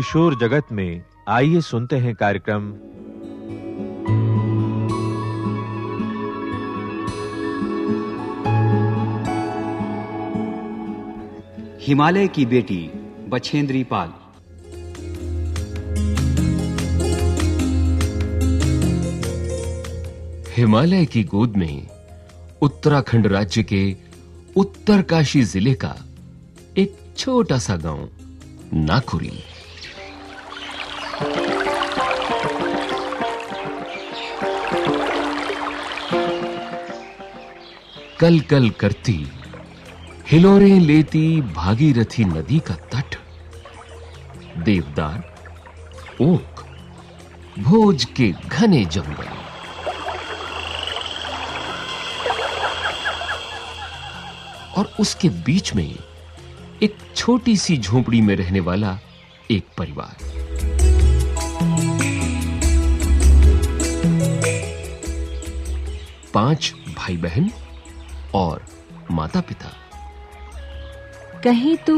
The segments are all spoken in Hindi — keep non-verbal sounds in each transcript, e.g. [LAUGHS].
किशोर जगत में आइए सुनते हैं कार्यक्रम। हिमालय की बेटी बछेंद्री पाल। हिमालय की गोद में उत्तराखंड राज्य के उत्तरकाशी ज़िले का एक छोटा सा गाँव नाखुरी। कल कल करती, हिलोरें लेती भागीरथी नदी का तट। देवदार, ओक, भोज के घने जंगल। और उसके बीच में एक छोटी सी झोपड़ी में रहने वाला एक परिवार। पाँच भाई बहन और माता पिता कहें तो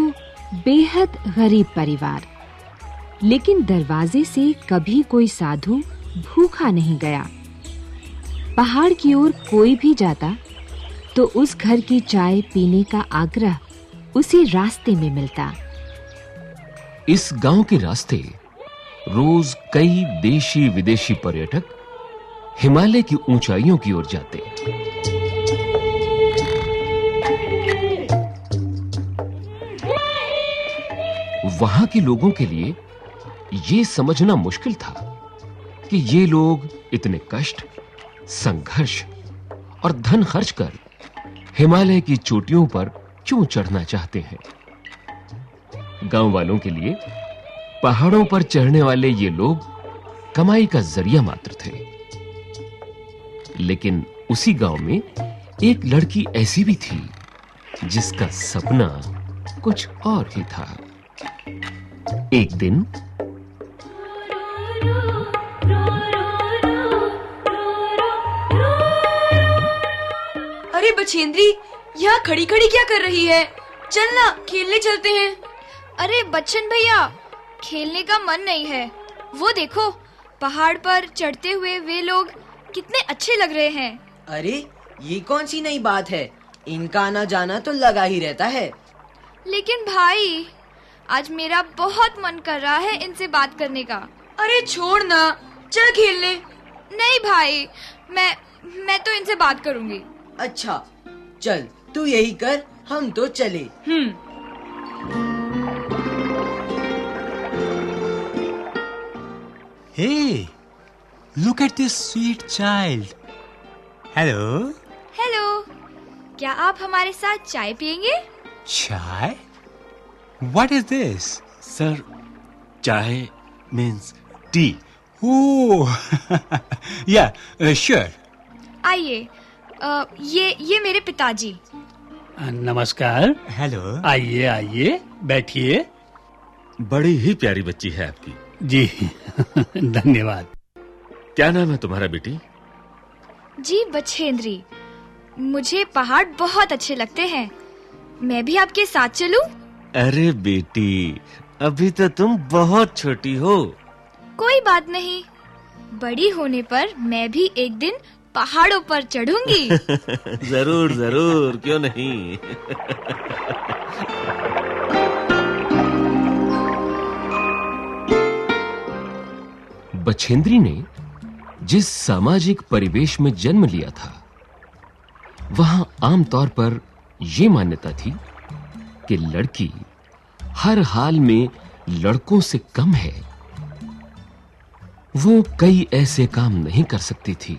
बेहद गरीब परिवार। लेकिन दरवाजे से कभी कोई साधु भूखा नहीं गया। पहाड़ की ओर कोई भी जाता तो उस घर की चाय पीने का आग्रह उसे रास्ते में मिलता। इस गाँव के रास्ते रोज कई देशी विदेशी पर्यटक हिमालय की ऊंचाइयों की ओर जाते। वहाँ के लोगों के लिए यह समझना मुश्किल था कि ये लोग इतने कष्ट, संघर्ष और धन खर्च कर हिमालय की चोटियों पर क्यों चढ़ना चाहते हैं? गाँव वालों के लिए पहाड़ों पर चढ़ने वाले ये लोग कमाई का ज़रिया मात्र थे। लेकिन उसी गाँव में एक लड़की ऐसी भी थी जिसका सपना कुछ और ही था। एक दिन अरे बछेंद्री यहाँ खड़ी खड़ी क्या कर रही है? चल ना खेलने चलते हैं। अरे बच्चन भैया खेलने का मन नहीं है। वो देखो पहाड़ पर चढ़ते हुए वे लोग कितने अच्छे लग रहे हैं। अरे ये कौन सी नई बात है? इनका आना जाना तो लगा ही रहता है। लेकिन भाई आज मेरा बहुत मन कर रहा है इनसे बात करने का। अरे छोड़ ना चल खेलने नहीं भाई मैं मैं तो इनसे बात करूँगी। अच्छा चल तू यही कर हम तो चले। हम्म। Hey, look at this sweet child. Hello, hello क्या आप हमारे साथ चाय पियेंगे? chai? What is this? Sir, chai means tea. Oh, [LAUGHS] yeah, uh, sure. आइए अ, ये ये मेरे पिताजी। नमस्कार। Hello. आइए आइए बैठिए। बड़ी ही प्यारी बच्ची है आपकी। जी [LAUGHS] धन्यवाद। क्या नाम है तुम्हारा बेटी? जी बछेंद्री। मुझे पहाड़ बहुत अच्छे लगते हैं। मैं भी आपके साथ चलूँ? अरे बेटी अभी तो तुम बहुत छोटी हो। कोई बात नहीं। बड़ी होने पर मैं भी एक दिन पहाड़ों पर चढ़ूँगी। [LAUGHS] ज़रूर ज़रूर क्यों नहीं? बछेंद्री ने जिस सामाजिक परिवेश में जन्म लिया था वहाँ आमतौर पर यह मान्यता थी कि लड़की हर हाल में लड़कों से कम है। वो कई ऐसे काम नहीं कर सकती थी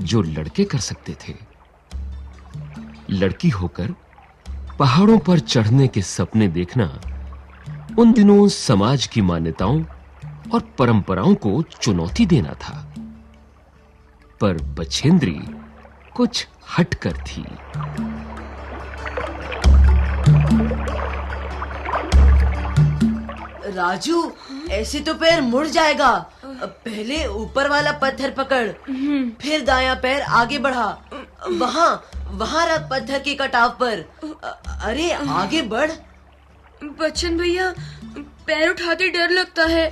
जो लड़के कर सकते थे। लड़की होकर पहाड़ों पर चढ़ने के सपने देखना उन दिनों समाज की मान्यताओं और परंपराओं को चुनौती देना था। पर बछेंद्री कुछ हटकर थी। राजू ऐसे तो पैर मुड़ जाएगा। पहले ऊपर वाला पत्थर पकड़ फिर दायां पैर आगे बढ़ा। वहाँ वहाँ रख पत्थर के कटाव पर। अरे आगे बढ़। बच्चन भैया पैर उठाते डर लगता है।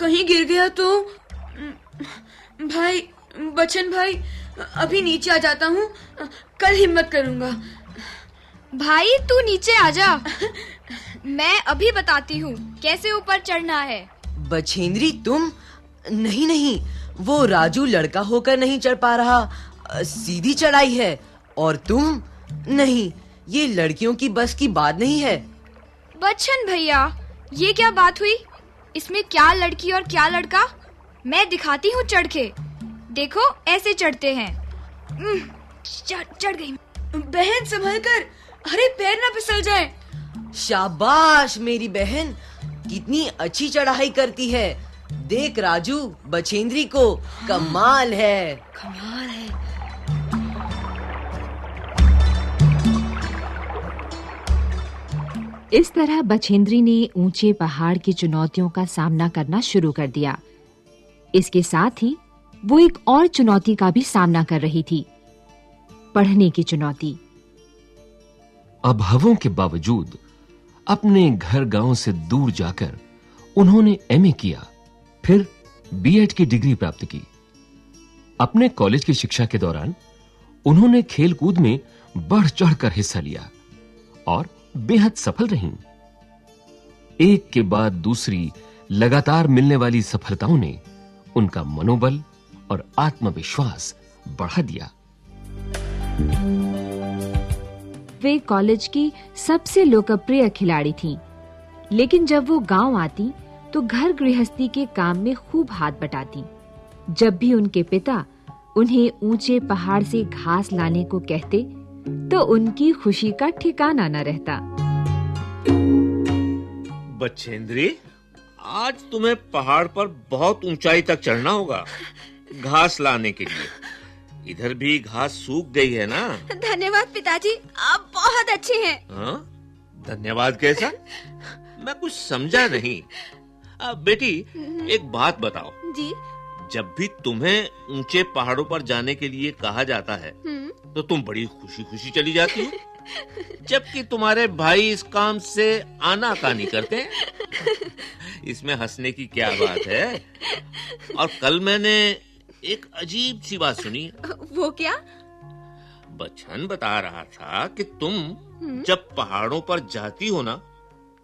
कहीं गिर गया तो भाई बच्चन भाई अभी नीचे आ जाता हूँ। कल हिम्मत करूँगा। भाई तू नीचे आ जा। [LAUGHS] मैं अभी बताती हूँ कैसे ऊपर चढ़ना है। बछेंद्री तुम नहीं नहीं वो राजू लड़का होकर नहीं चढ़ पा रहा सीधी चढ़ाई है और तुम नहीं ये लड़कियों की बस की बात नहीं है। बच्चन भैया ये क्या बात हुई? इसमें क्या लड़की और क्या लड़का? मैं दिखाती हूँ चढ़ के देखो ऐसे चढ़ते हैं। चढ़ चढ़ गई। बहन संभल कर अरे पैर ना फिसल जाए। शाबाश मेरी बहन। कितनी अच्छी चढ़ाई करती है। देख राजू बछेंद्री को कमाल है। कमाल है। इस तरह बछेंद्री ने ऊँचे पहाड़ की चुनौतियों का सामना करना शुरू कर दिया। इसके साथ ही वो एक और चुनौती का भी सामना कर रही थी। पढ़ने की चुनौती। अभावों के बावजूद अपने घर गाँव से दूर जाकर उन्होंने एमए किया, फिर बीएड की डिग्री प्राप्त की। अपने कॉलेज की शिक्षा के दौरान उन्होंने खेलकूद में बढ़ चढ़कर हिस्सा लिया और बेहद सफल रहीं। एक के बाद दूसरी लगातार मिलने वाली सफलताओं ने उनका मनोबल और आत्मविश्वास बढ़ा दिया। वे कॉलेज की सबसे लोकप्रिय खिलाड़ी थीं। लेकिन जब वो गाँव आती तो घर गृहस्थी के काम में खूब हाथ बटाती। जब भी उनके पिता उन्हें ऊँचे पहाड़ से घास लाने को कहते तो उनकी खुशी का ठिकाना न रहता। बच्छेंद्री, आज तुम्हें पहाड़ पर बहुत ऊंचाई तक चढ़ना होगा, घास लाने के लिए। इधर भी घास सूख गई है ना? धन्यवाद पिताजी आप बहुत अच्छे हैं। हाँ? धन्यवाद कैसा? [LAUGHS] मैं कुछ समझा नहीं। अब बेटी एक बात बताओ। जी। जब भी तुम्हें ऊँचे पहाड़ों पर जाने के लिए कहा जाता है हम्म, तो तुम बड़ी खुशी खुशी चली जाती हो। जबकि तुम्हारे भाई इस काम से आना कानी करते हैं। [LAUGHS] इसमें हंसने की क्या बात है? और कल मैंने एक अजीब सी बात सुनी। वो क्या? बच्चन बता रहा था कि तुम जब पहाड़ों पर जाती हो ना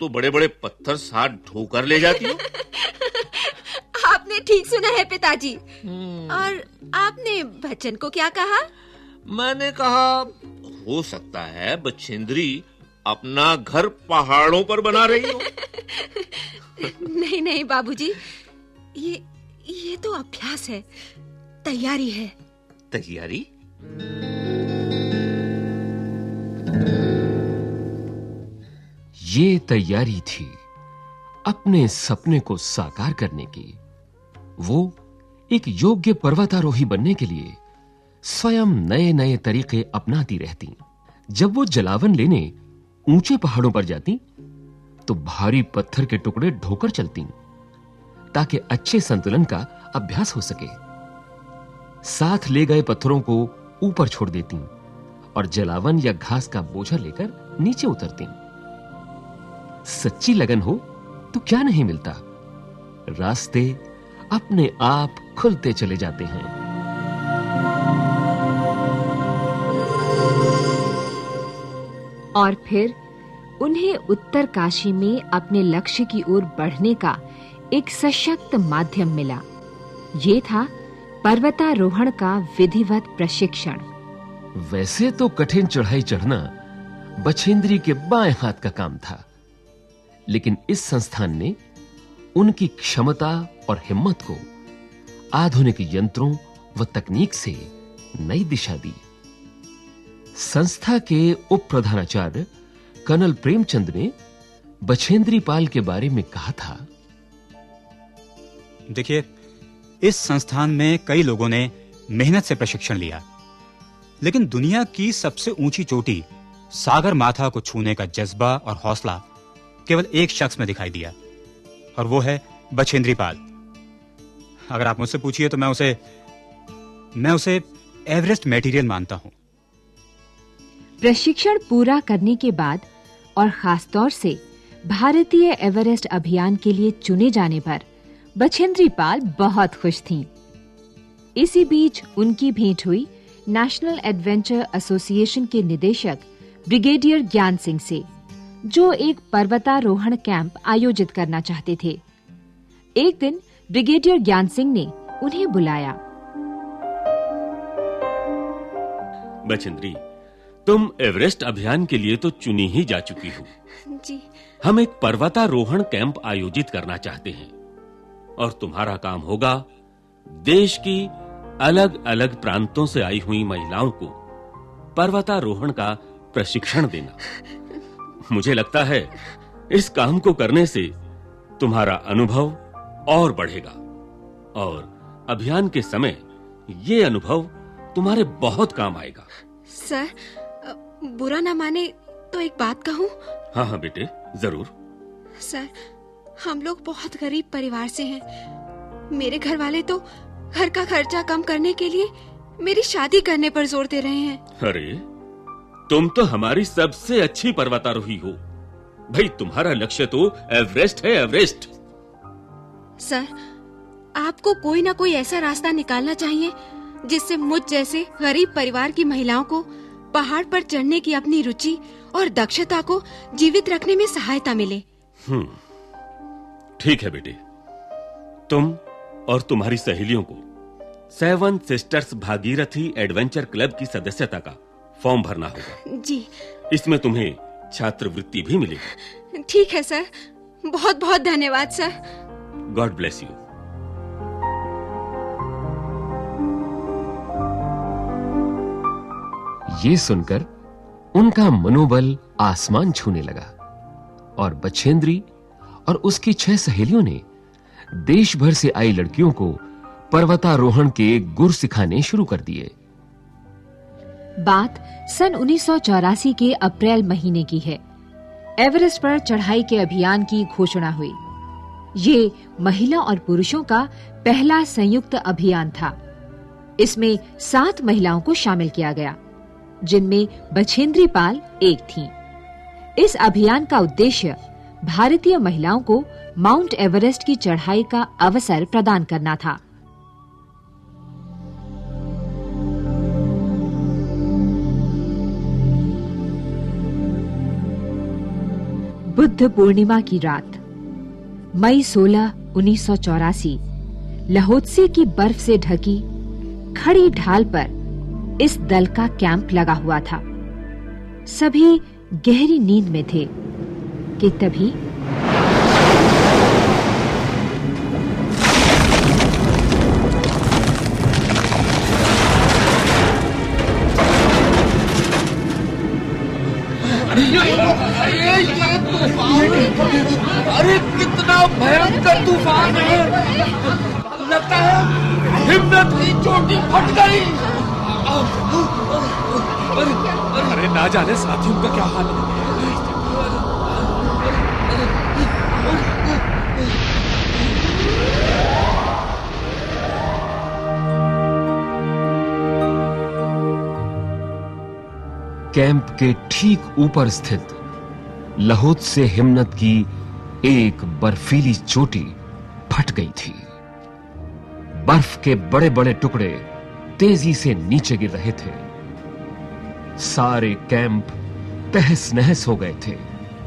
तो बड़े बड़े पत्थर साथ ढोकर ले जाती हो। [LAUGHS] आपने ठीक सुना है पिताजी। हम्म, और आपने बच्चन को क्या कहा? मैंने कहा हो सकता है बच्छेंद्री अपना घर पहाड़ों पर बना रही हो। [LAUGHS] नहीं नहीं बाबूजी। ये ये तो अभ्यास है। तैयारी है। तैयारी? ये तैयारी थी अपने सपने को साकार करने की। वो एक योग्य पर्वतारोही बनने के लिए स्वयं नए-नए तरीके अपनाती रहती। जब वो जलावन लेने ऊँचे पहाड़ों पर जाती तो भारी पत्थर के टुकड़े ढोकर चलती, ताकि अच्छे संतुलन का अभ्यास हो सके। साथ ले गए पत्थरों को ऊपर छोड़ देती और जलावन या घास का बोझा लेकर नीचे उतरती। सच्ची लगन हो तो क्या नहीं मिलता? रास्ते अपने आप खुलते चले जाते हैं। और फिर उन्हें उत्तर काशी में अपने लक्ष्य की ओर बढ़ने का एक सशक्त माध्यम मिला। ये था पर्वतारोहण का विधिवत प्रशिक्षण। वैसे तो कठिन चढ़ाई चढ़ना बछेंद्री के बाएँ हाथ का काम था लेकिन इस संस्थान ने उनकी क्षमता और हिम्मत को आधुनिक यंत्रों व तकनीक से नई दिशा दी। संस्था के उप प्रधानाचार्य कर्नल प्रेमचंद ने बछेंद्री पाल के बारे में कहा था। देखिए इस संस्थान में कई लोगों ने मेहनत से प्रशिक्षण लिया। लेकिन दुनिया की सबसे ऊँची चोटी सागर माथा को छूने का जज्बा और हौसला केवल एक शख्स में दिखाई दिया, और वो है बछेंद्री पाल। अगर आप मुझसे पूछिए तो मैं उसे मैं उसे एवरेस्ट मटेरियल मानता हूँ। प्रशिक्षण पूरा करने के बाद और खास तौर से भारतीय एवरेस्ट अभियान के लिए चुने जाने पर बछेंद्री पाल बहुत खुश थीं। इसी बीच उनकी भेंट हुई नेशनल एडवेंचर एसोसिएशन के निदेशक ब्रिगेडियर ज्ञान सिंह से जो एक पर्वतारोहण कैंप आयोजित करना चाहते थे। एक दिन ब्रिगेडियर ज्ञान सिंह ने उन्हें बुलाया। बचेंद्री तुम एवरेस्ट अभियान के लिए तो चुनी ही जा चुकी हो। जी। हम एक पर्वतारोहण कैंप आयोजित करना चाहते हैं। और तुम्हारा काम होगा देश की अलग-अलग प्रांतों से आई हुई महिलाओं को पर्वतारोहण का प्रशिक्षण देना। मुझे लगता है इस काम को करने से तुम्हारा अनुभव और बढ़ेगा। और अभियान के समय ये अनुभव तुम्हारे बहुत काम आएगा। सर बुरा ना माने तो एक बात कहूँ? हाँ हाँ बेटे ज़रूर। सर हम लोग बहुत गरीब परिवार से हैं। मेरे घर वाले तो घर का खर्चा कम करने के लिए मेरी शादी करने पर ज़ोर दे रहे हैं। अरे तुम तो हमारी सबसे अच्छी पर्वतारोही हो। भाई तुम्हारा लक्ष्य तो एवरेस्ट है एवरेस्ट। सर आपको कोई ना कोई ऐसा रास्ता निकालना चाहिए जिससे मुझ जैसे गरीब परिवार की महिलाओं को पहाड़ पर चढ़ने की अपनी रुचि और दक्षता को जीवित रखने में सहायता मिले। हम्म ठीक है बेटे। तुम और तुम्हारी सहेलियों को Seven Sisters Bhagirathi Adventure Club की सदस्यता का फॉर्म भरना होगा। जी। इसमें तुम्हें छात्रवृत्ति भी मिलेगी। ठीक है सर। बहुत बहुत धन्यवाद सर। God bless you. ये सुनकर उनका मनोबल आसमान छूने लगा और बछेंद्री और उसकी छह सहेलियों ने देश भर से आई लड़कियों को पर्वतारोहण के गुर सिखाने शुरू कर दिए। बात सन 1984 के अप्रैल महीने की है। एवरेस्ट पर चढ़ाई के अभियान की घोषणा हुई। ये महिला और पुरुषों का पहला संयुक्त अभियान था। इसमें सात महिलाओं को शामिल किया गया, जिनमें बछेंद्री पाल एक थीं। इस अभियान का उद्देश्य भारतीय महिलाओं को माउंट एवरेस्ट की चढ़ाई का अवसर प्रदान करना था। बुद्ध पूर्णिमा की रात, मई 16 1984 लहोत्से की बर्फ़ से ढकी खड़ी ढाल पर इस दल का कैंप लगा हुआ था। सभी गहरी नींद में थे। कि तभी अरे, कितना तूफ़ान है। हिम्मत चोटी फट गई। अरे, ना जाने साथियों का क्या हाल है। कैंप के ठीक ऊपर स्थित लहोत से हिम्मत की एक बर्फीली चोटी फट गई थी। बर्फ़ के बड़े-बड़े टुकड़े तेज़ी से नीचे गिर रहे थे। सारे कैंप तहस-नहस हो गए थे।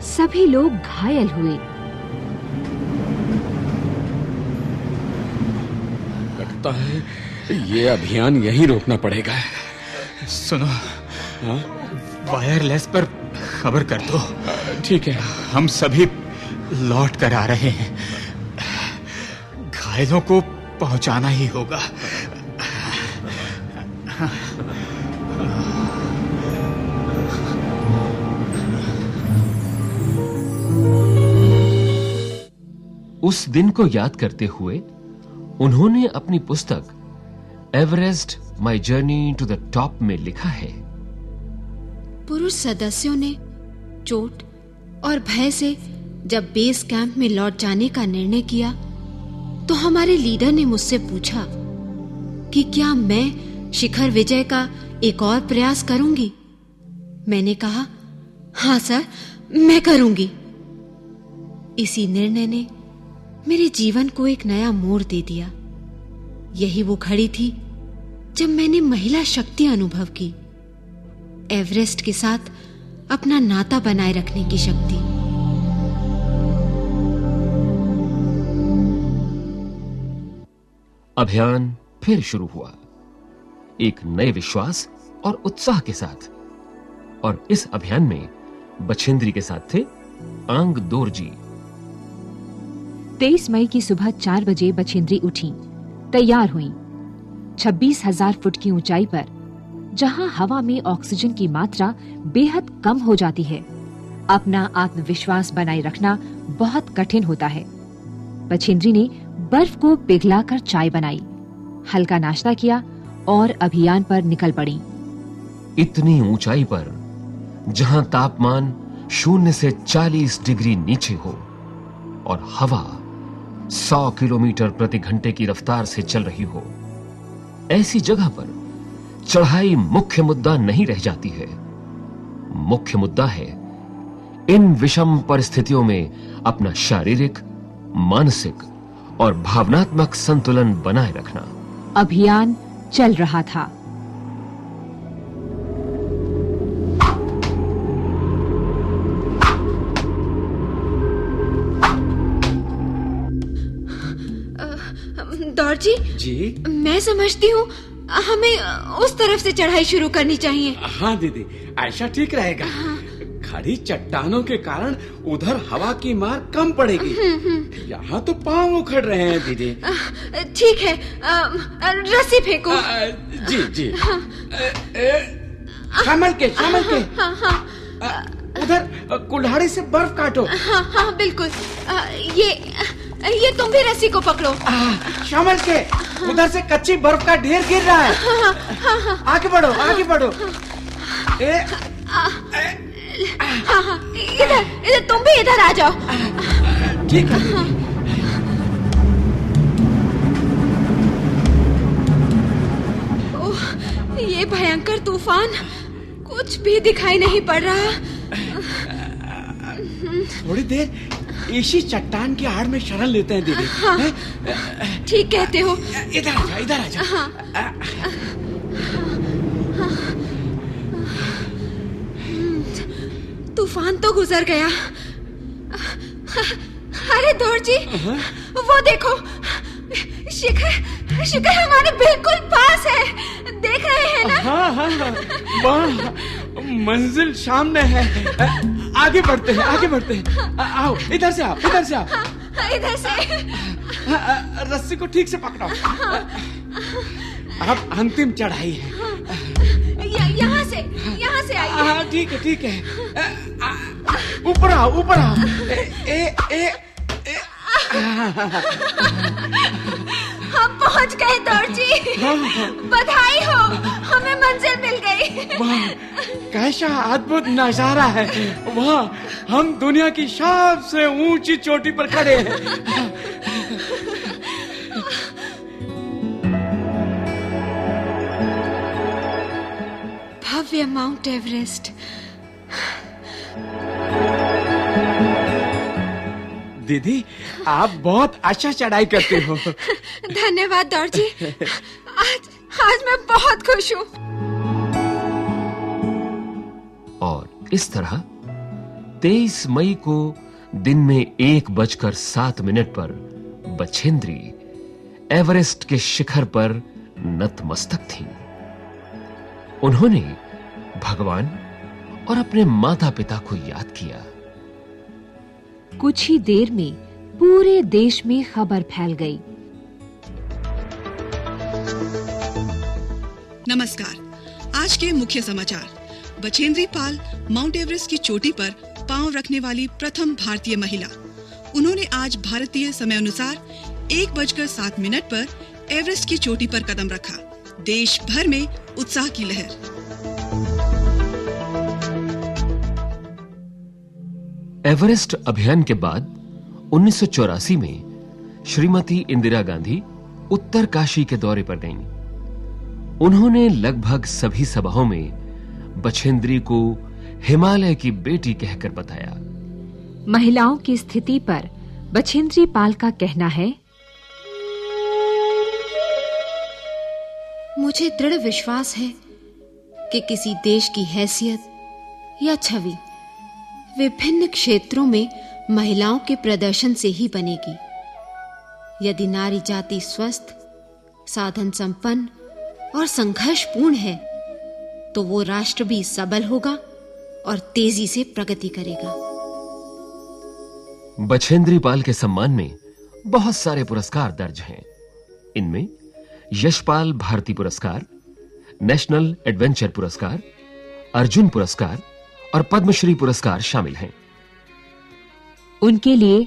सभी लोग घायल हुए। लगता है ये अभियान यहीं रोकना पड़ेगा। सुनो। वायरलेस पर खबर कर दो। ठीक है। हम सभी लौट कर आ रहे हैं। घायलों को पहुंचाना ही होगा। उस दिन को याद करते हुए उन्होंने अपनी पुस्तक Everest my journey to the top में लिखा है। पुरुष सदस्यों ने चोट और भय से जब बेस कैंप में लौट जाने का निर्णय किया तो हमारे लीडर ने मुझसे पूछा कि क्या मैं शिखर विजय का एक और प्रयास करूँगी? मैंने कहा, हाँ सर, मैं करूँगी। इसी निर्णय ने मेरे जीवन को एक नया मोड़ दे दिया। यही वो घड़ी थी जब मैंने महिला शक्ति अनुभव की। एवरेस्ट के साथ अपना नाता बनाए रखने की शक्ति। अभियान फिर शुरू हुआ। एक नए विश्वास और उत्साह के साथ। और इस अभियान में बछेंद्री के साथ थे आंग दोर जी। तेईस मई की सुबह चार बजे बछेंद्री उठी। तैयार हुई। छब्बीस हज़ार फुट की ऊंचाई पर जहाँ हवा में ऑक्सीजन की मात्रा बेहद कम हो जाती है। अपना आत्मविश्वास बनाए रखना बहुत कठिन होता है। बछेंद्री ने बर्फ़ को पिघलाकर चाय बनाई। हल्का नाश्ता किया और अभियान पर निकल पड़ी। इतनी ऊंचाई पर, जहाँ तापमान शून्य से 40 डिग्री नीचे हो और हवा 100 किलोमीटर प्रति घंटे की रफ्तार से चल रही हो, ऐसी जगह पर चढ़ाई मुख्य मुद्दा नहीं रह जाती है। मुख्य मुद्दा है इन विषम परिस्थितियों में अपना शारीरिक मानसिक और भावनात्मक संतुलन बनाए रखना। अभियान चल रहा था। दौड़ जी जी? मैं समझती हूँ हमें उस तरफ़ से चढ़ाई शुरू करनी चाहिए। हाँ दीदी ऐसा ठीक रहेगा। खड़ी चट्टानों के कारण उधर हवा की मार कम पड़ेगी। यहाँ तो पाँव उखड़ रहे हैं दीदी। ठीक है। रस्सी फेंको। जी जी। शामल के शामल के। हाँ हाँ उधर कुल्हाड़ी से बर्फ़ काटो। हाँ हाँ बिल्कुल। ये ये तुम भी रस्सी को पकड़ो। शामल के उधर से कच्ची बर्फ़ का ढेर गिर रहा है। आगे बढ़ो आगे बढ़ो। ए, हाँ इधर इधर तुम भी इधर आ जाओ। ठीक है। ओह ये भयंकर तूफ़ान कुछ भी दिखाई नहीं पड़ रहा। थोड़ी देर इसी चट्टान की आड़ में शरण लेते हैं दीदी। हाँ, ठीक कहते हो। इधर आ जा इधर आ जा हाँ, तूफ़ान तो गुजर गया। अरे दौड़ जी वो देखो शिखर शिखर हमारे बिल्कुल पास है। देख रहे हैं ना? हाँ हाँ हाँ। वाह मंजिल सामने है। आगे बढ़ते हैं आगे बढ़ते हैं। आओ इधर से आओ इधर से आओ। इधर से। रस्सी को ठीक से पकड़ो। अब अंतिम चढ़ाई है। यहाँ से यहाँ से आइए। हाँ ठीक है ठीक है। ऊपर आओ ऊपर आओ। ए ए ए। [LAUGHS] पहुँच गए दौड़ जी बधाई हो हमें मंजिल मिल गई। वाह कैसा अद्भुत नज़ारा है। वाह हम दुनिया की सबसे ऊँची चोटी पर खड़े हैं। भव्य माउंट एवरेस्ट। दीदी आप बहुत अच्छा चढ़ाई करते हो। [LAUGHS] धन्यवाद दौड़ जी आज आज मैं बहुत खुश हूँ। और इस तरह 23 मई को दिन में एक बजकर सात मिनट पर बछेंद्री एवरेस्ट के शिखर पर नतमस्तक थी। उन्होंने भगवान और अपने माता पिता को याद किया। कुछ ही देर में पूरे देश में खबर फैल गई। नमस्कार आज के मुख्य समाचार। बछेंद्री पाल माउंट एवरेस्ट की चोटी पर पाँव रखने वाली प्रथम भारतीय महिला। उन्होंने आज भारतीय समय अनुसार एक बजकर सात मिनट पर एवरेस्ट की चोटी पर कदम रखा। देश भर में उत्साह की लहर। एवरेस्ट अभियान के बाद 1984 में श्रीमती इंदिरा गांधी उत्तर काशी के दौरे पर गईं। उन्होंने लगभग सभी सभाओं में बछेंद्री को हिमालय की बेटी कहकर बताया महिलाओं की स्थिति पर बछेंद्री पाल का कहना है मुझे दृढ़ विश्वास है कि किसी देश की हैसियत या छवि विभिन्न क्षेत्रों में महिलाओं के प्रदर्शन से ही बनेगी। यदि नारी जाति स्वस्थ, साधन संपन्न और संघर्षपूर्ण है तो वो राष्ट्र भी सबल होगा और तेज़ी से प्रगति करेगा। बछेंद्री पाल के सम्मान में बहुत सारे पुरस्कार दर्ज हैं। इनमें यशपाल भारती पुरस्कार, नेशनल एडवेंचर पुरस्कार, अर्जुन पुरस्कार और पद्मश्री पुरस्कार शामिल हैं। उनके लिए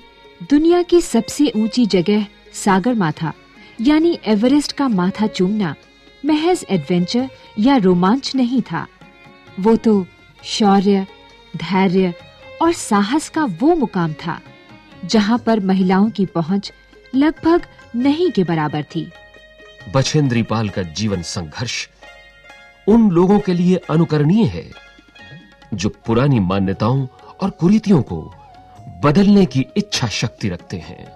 दुनिया की सबसे ऊँची जगह सागर माथा, यानी एवरेस्ट का माथा चूमना महज एडवेंचर या रोमांच नहीं था। वो तो शौर्य, धैर्य और साहस का वो मुकाम था, जहाँ पर महिलाओं की पहुँच लगभग नहीं के बराबर थी। बछेंद्री पाल का जीवन संघर्ष उन लोगों के लिए अनुकरणीय है, जो पुरानी मान्यताओं और कुरीतियों को बदलने की इच्छा शक्ति रखते हैं।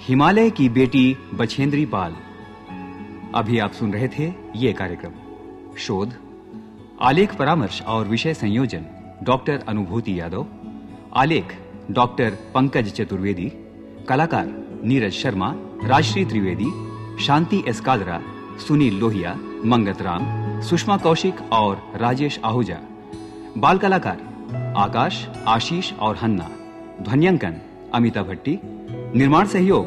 हिमालय की बेटी बछेंद्री पाल अभी आप सुन रहे थे ये कार्यक्रम। शोध, आलेख परामर्श और विषय संयोजन, डॉक्टर अनुभूति यादव। आलेख, डॉक्टर पंकज चतुर्वेदी। कलाकार, नीरज शर्मा। राजश्री त्रिवेदी। शांति एस्कादरा सुनील लोहिया, मंगत राम। सुषमा कौशिक और राजेश आहूजा। बाल कलाकार आकाश, आशीष और हन्ना। ध्वनियांकन अमिता भट्टी। निर्माण सहयोग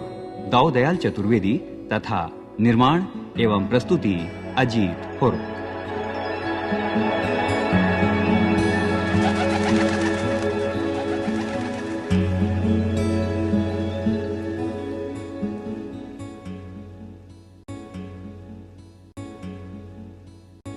दाऊ दयाल चतुर्वेदी तथा निर्माण एवं प्रस्तुति अजीत होरो।